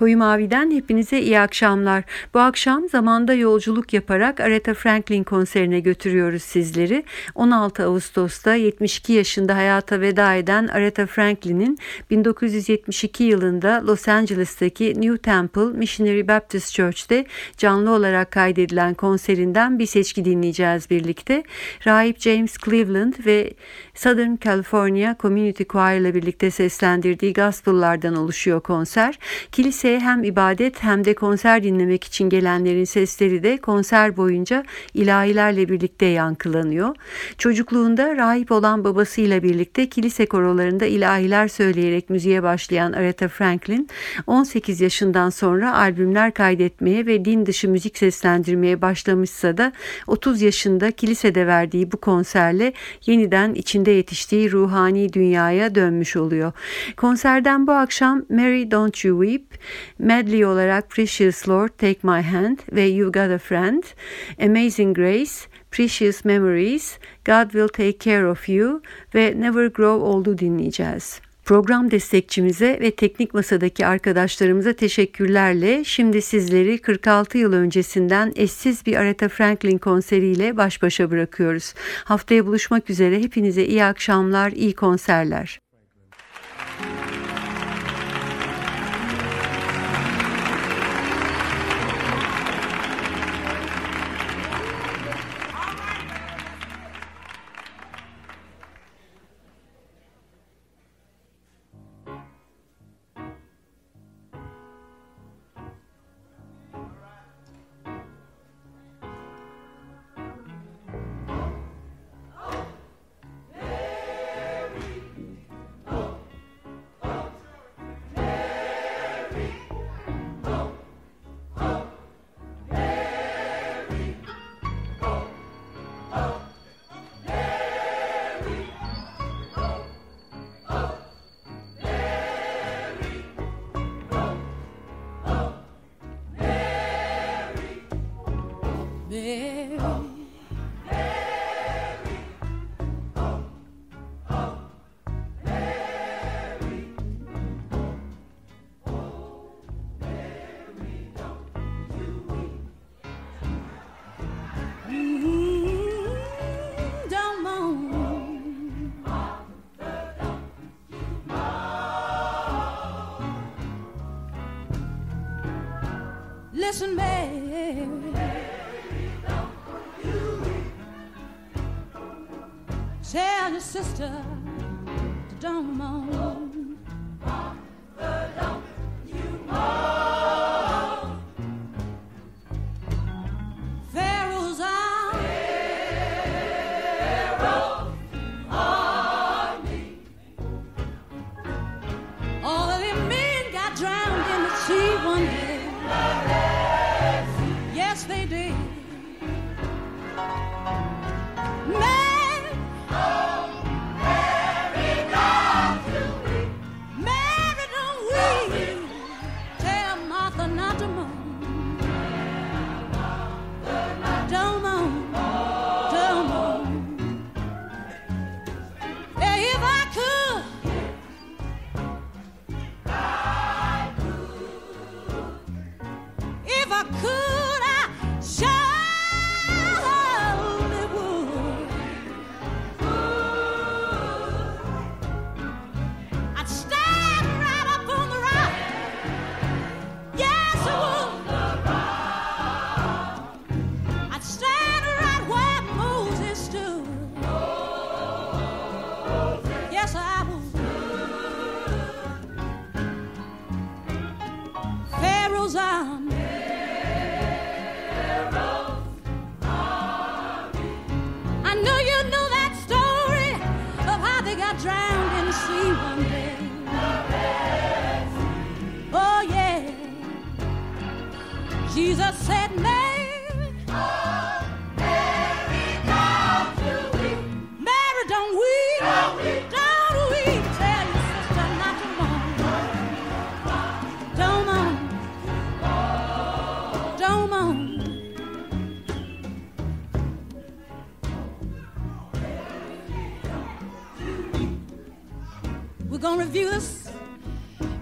Koyu Mavi'den hepinize iyi akşamlar. Bu akşam zamanda yolculuk yaparak Aretha Franklin konserine götürüyoruz sizleri. 16 Ağustos'ta 72 yaşında hayata veda eden Aretha Franklin'in 1972 yılında Los Angeles'taki New Temple Missionary Baptist Church'te canlı olarak kaydedilen konserinden bir seçki dinleyeceğiz birlikte. Rahip James Cleveland ve Southern California Community Choir ile birlikte seslendirdiği gospel'lardan oluşuyor konser. Kiliseye hem ibadet hem de konser dinlemek için gelenlerin sesleri de konser boyunca ilahilerle birlikte yankılanıyor. Çocukluğunda rahip olan babasıyla birlikte kilise korolarında ilahiler söyleyerek müziğe başlayan Aretha Franklin 18 yaşından sonra albümler kaydetmeye ve din dışı müzik seslendirmeye başlamışsa da 30 yaşında kilisede verdiği bu konserle yeniden içinde içinde yetiştiği ruhani dünyaya dönmüş oluyor. Konserden bu akşam Mary Don't You Weep, medley olarak Precious Lord Take My Hand ve You Got a Friend, Amazing Grace, Precious Memories, God Will Take Care of You ve Never Grow Old'u dinleyeceğiz. Program destekçimize ve teknik masadaki arkadaşlarımıza teşekkürlerle şimdi sizleri 46 yıl öncesinden eşsiz bir Aretha Franklin konseriyle baş başa bırakıyoruz. Haftaya buluşmak üzere hepinize iyi akşamlar, iyi konserler. Listen, Tell your sister to don't moan. Jesus said, Mary, oh, Mary, don't you weep. Mary, don't weep. Don't weep. Don't weep. Tell your sister not to mourn. Don't mourn. Don't mourn. We're gonna review this,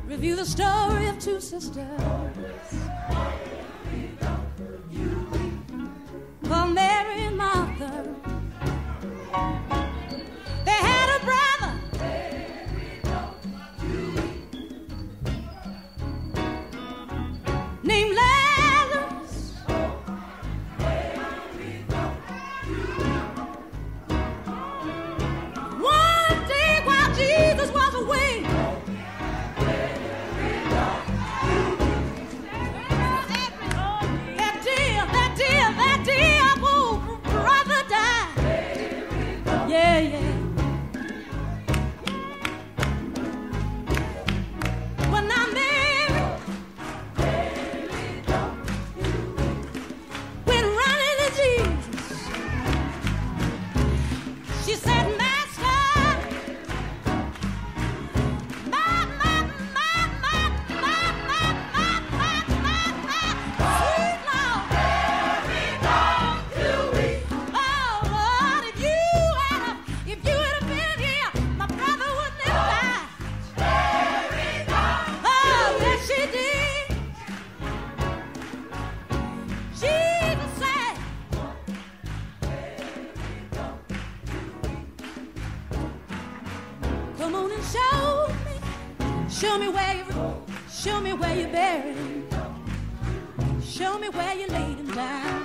review the story of two sisters. Show me where you show me where you buried. Show me where you laid him down.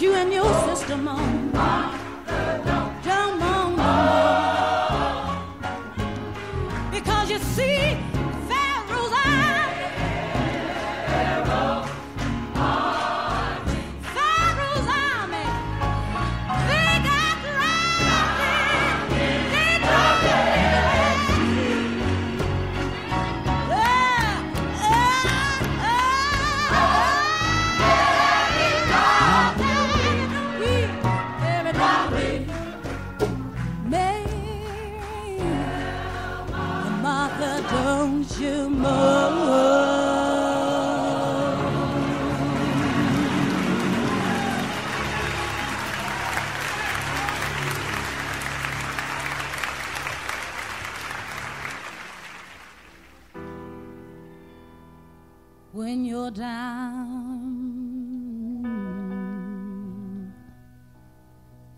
you and your sister, Mom. down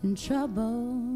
in trouble.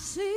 así.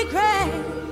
Secret,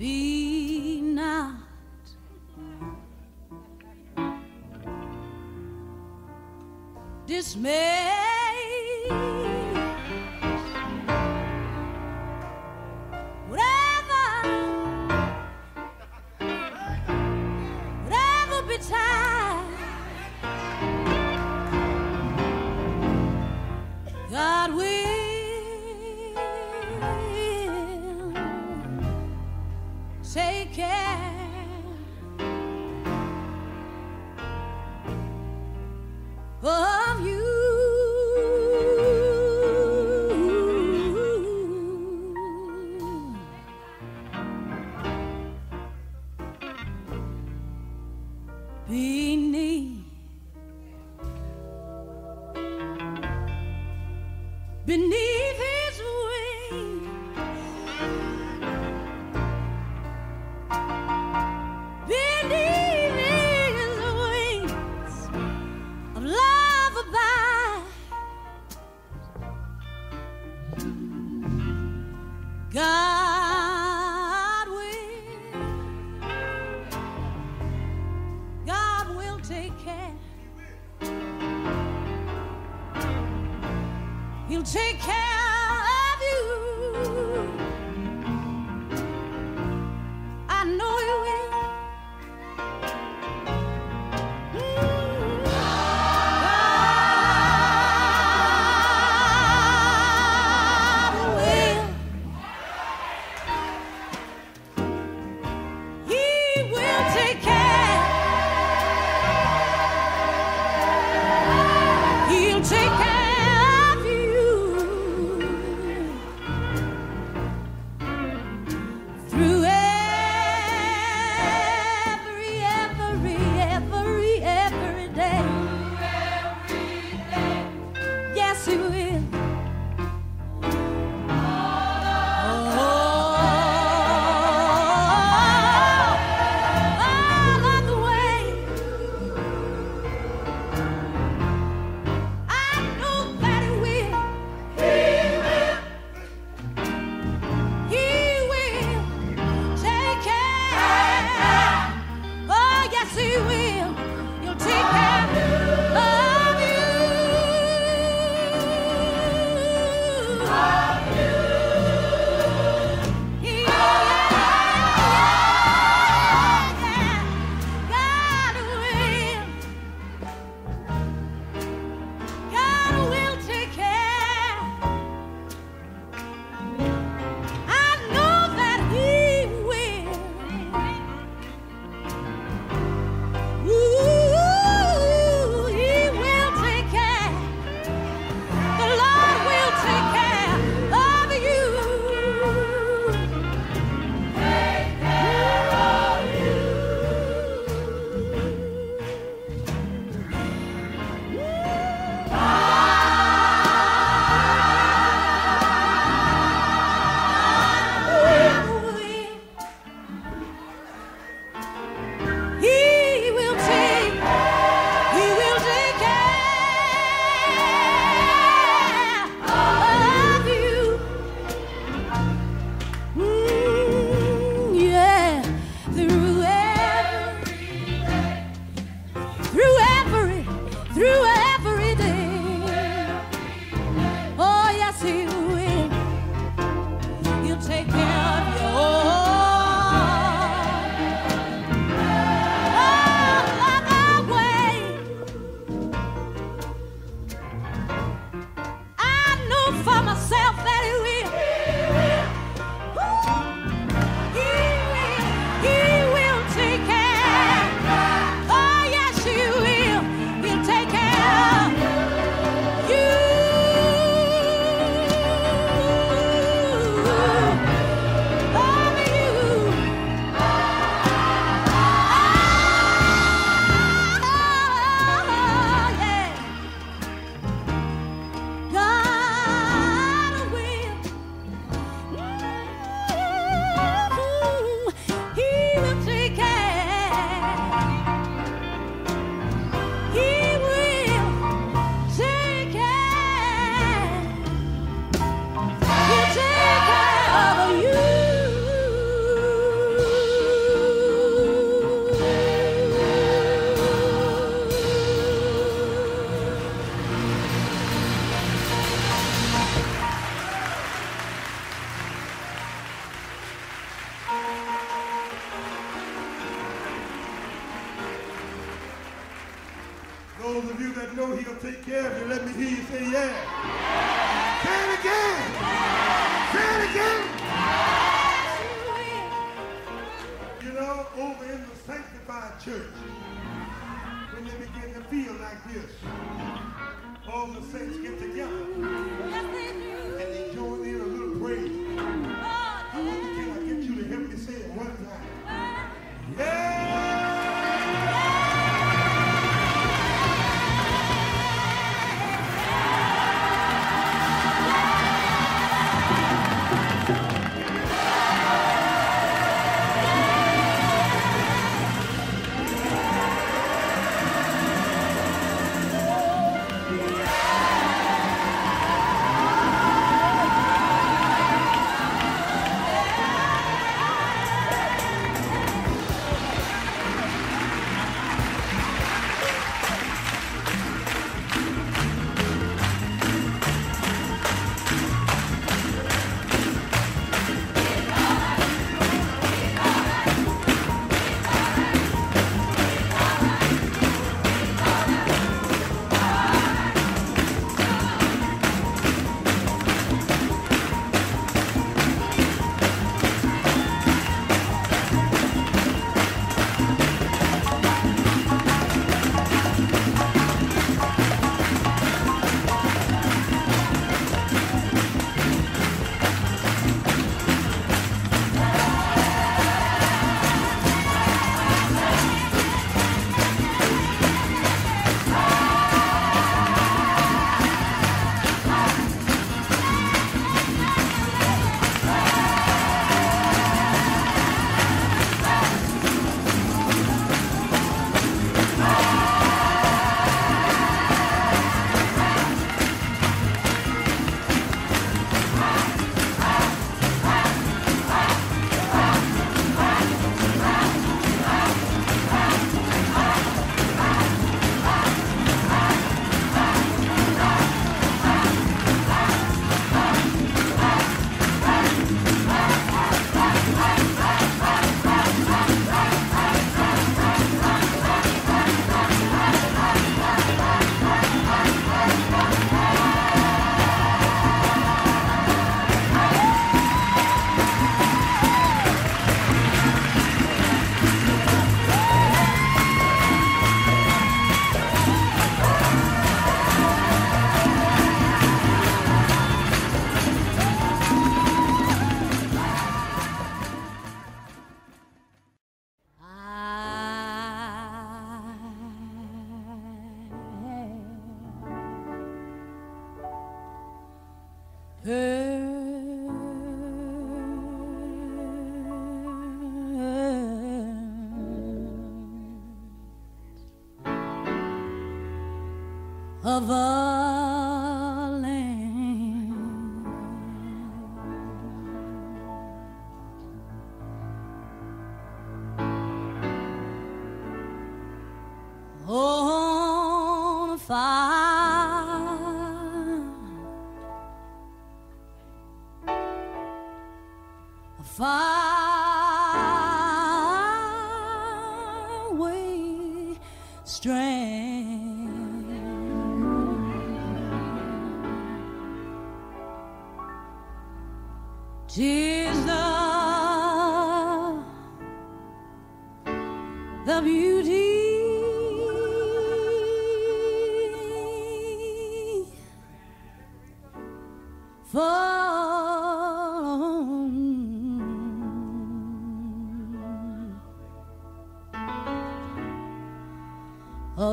be not dismayed. of a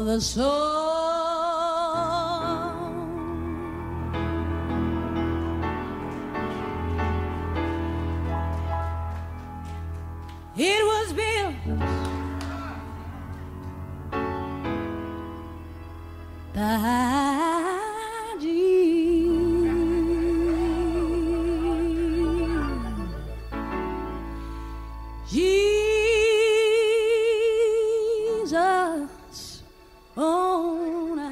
the song It was built by Jesus. Oh.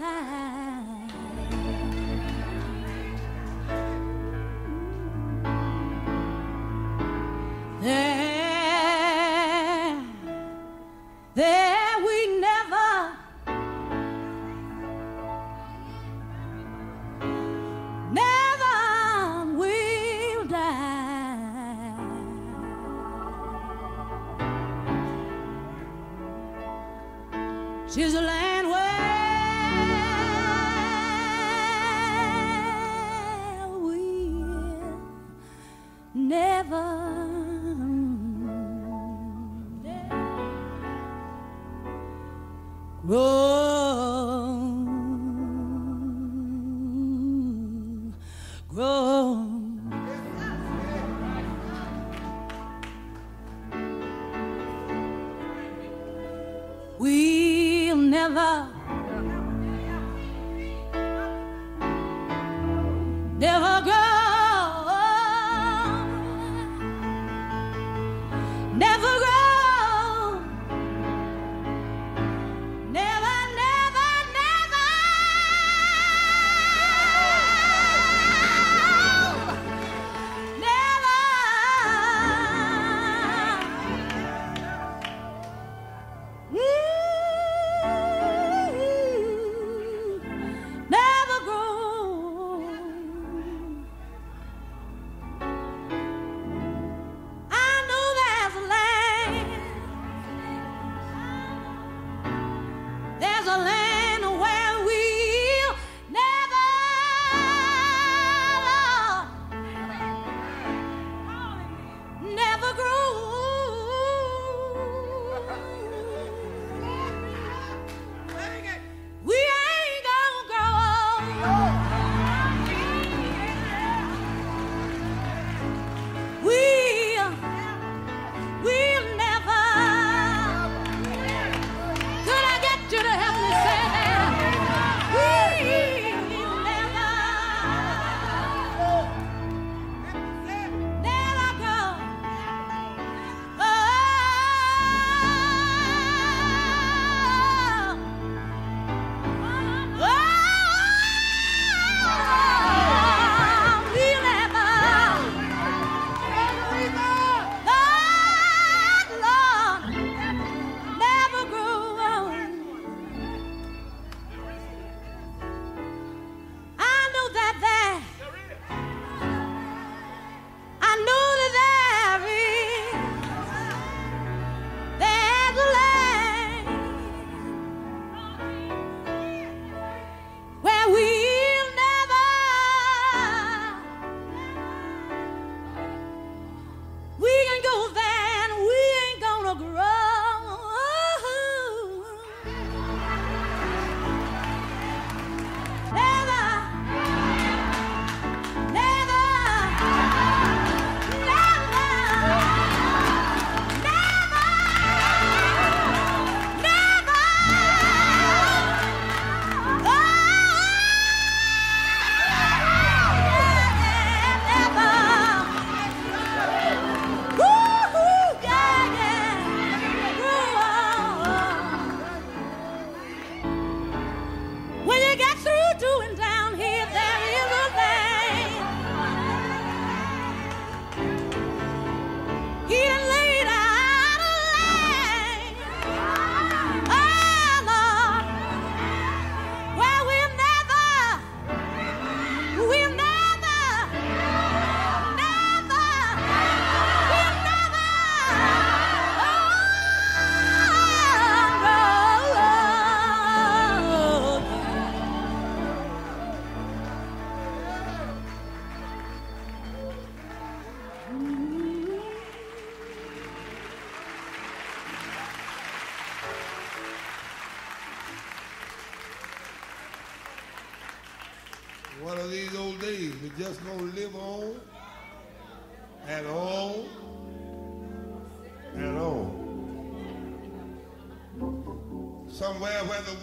darling.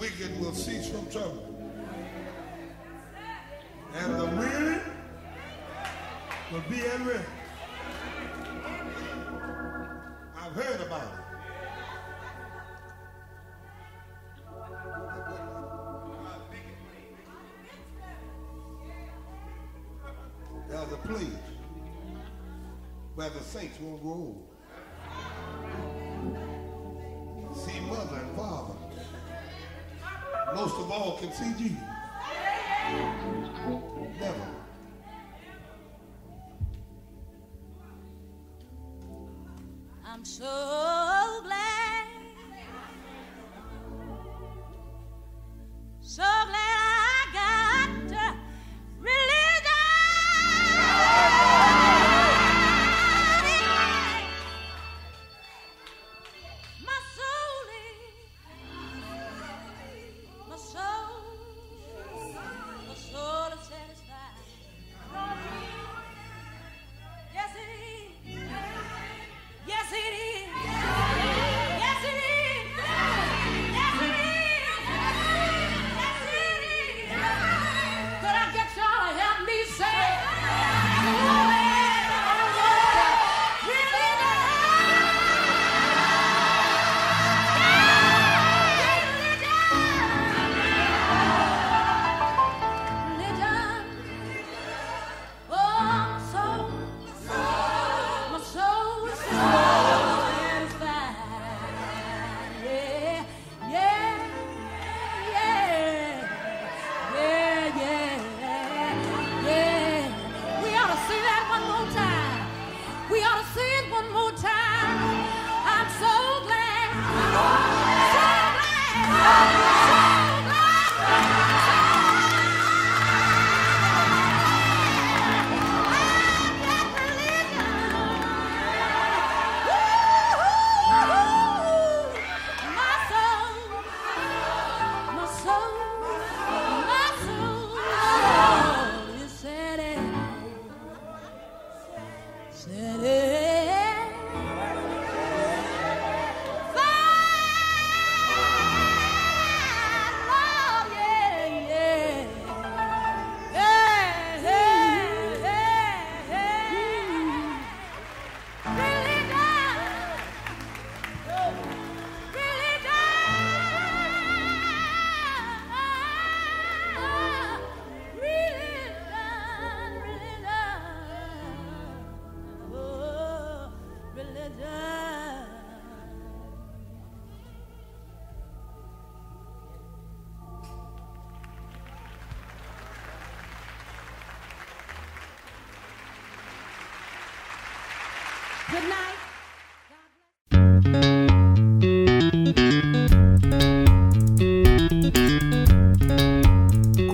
wicked will cease from trouble. And the weary will be at rest. I've heard about it. There's a place where the saints won't grow old. See mother and father most of all can see Jesus. Never. I'm sure.